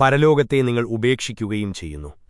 പരലോകത്തെ നിങ്ങൾ ഉപേക്ഷിക്കുകയും ചെയ്യുന്നു.